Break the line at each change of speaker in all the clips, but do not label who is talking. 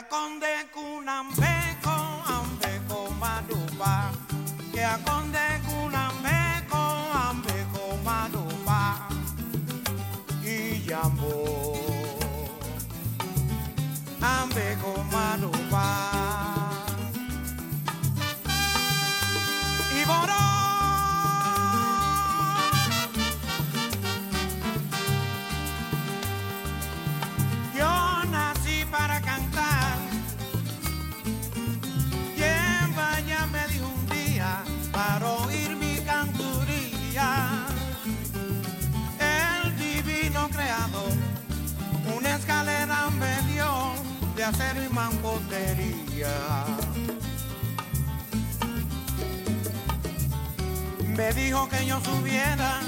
akonde kunambe ko ambe ko madupa que akonde kunambe y mampostería. Me dijo que yo subiera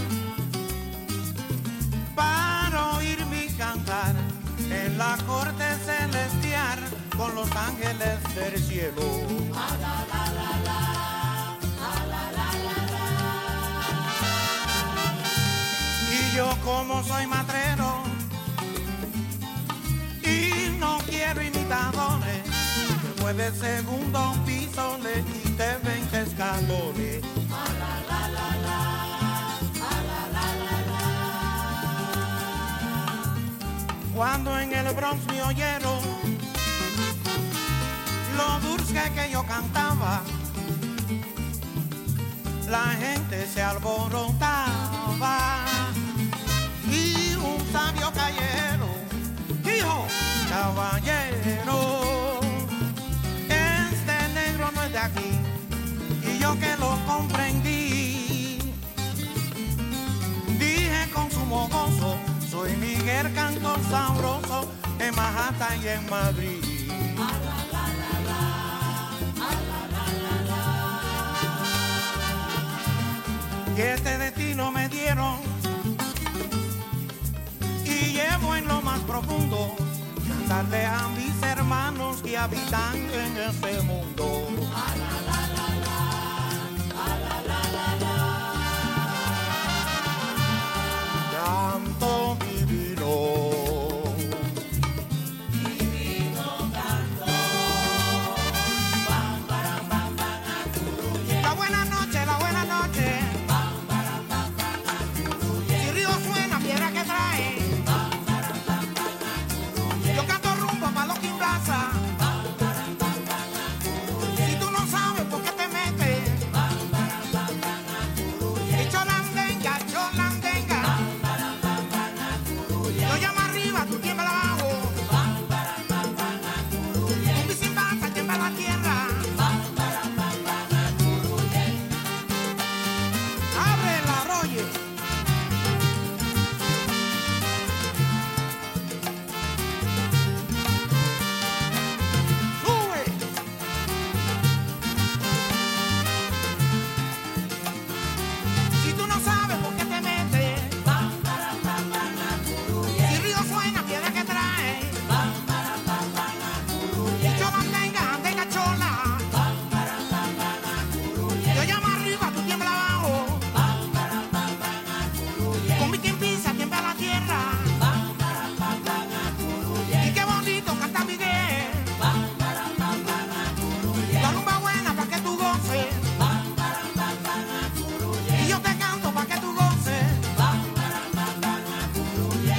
para oír mi cantar en la corte celestial con los ángeles del cielo. Y yo como soy matrero y no quiero imitadores, después del segundo piso le quité 20 escalones. Cuando en el Bronx me oyeron lo dulce que yo cantaba, la gente se alborotaba soy Miguel Cantor sabroso en Manhattan y en Madrid. Y este destino me dieron y llevo en lo más profundo darle a mis hermanos que habitan en este mundo.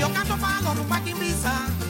yo canto pa' los rumba quimbisa.